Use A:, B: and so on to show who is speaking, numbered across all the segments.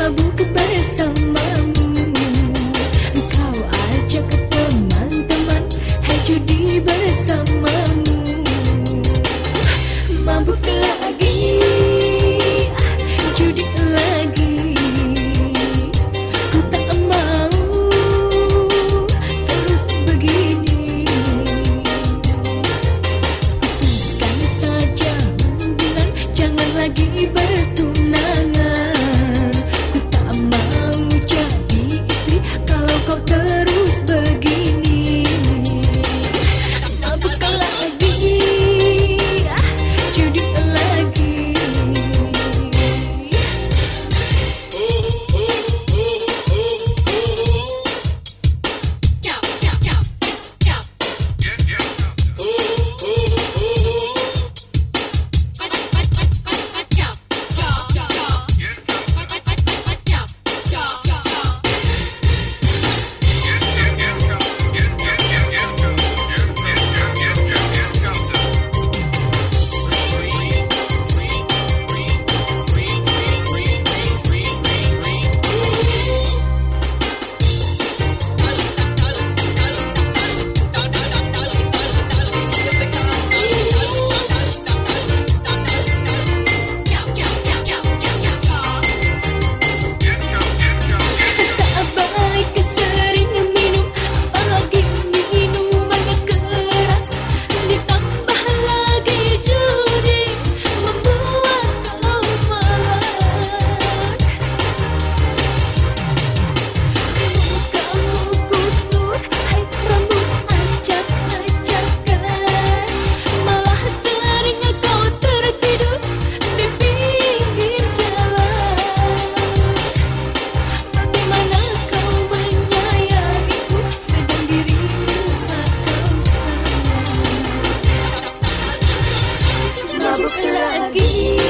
A: Mabuk bersamamu. Mabuk bersamamu I'm looking.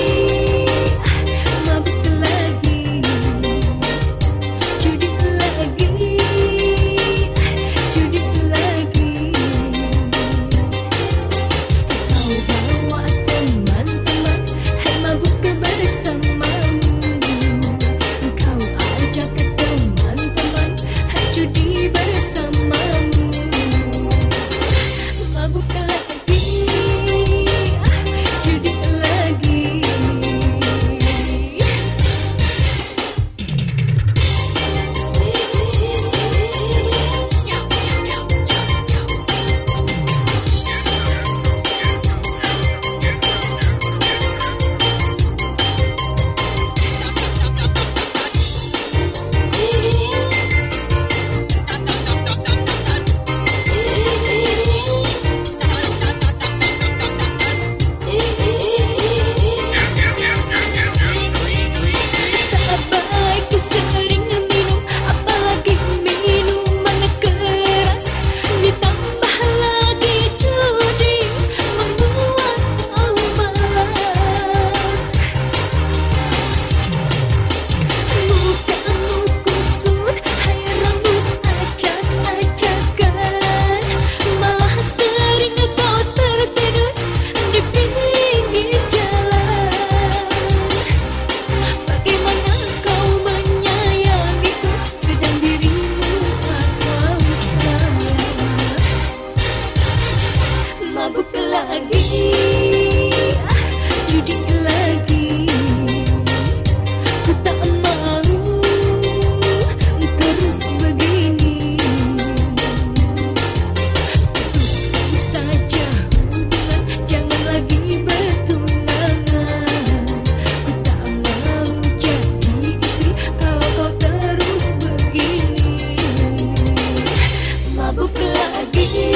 A: Thank you.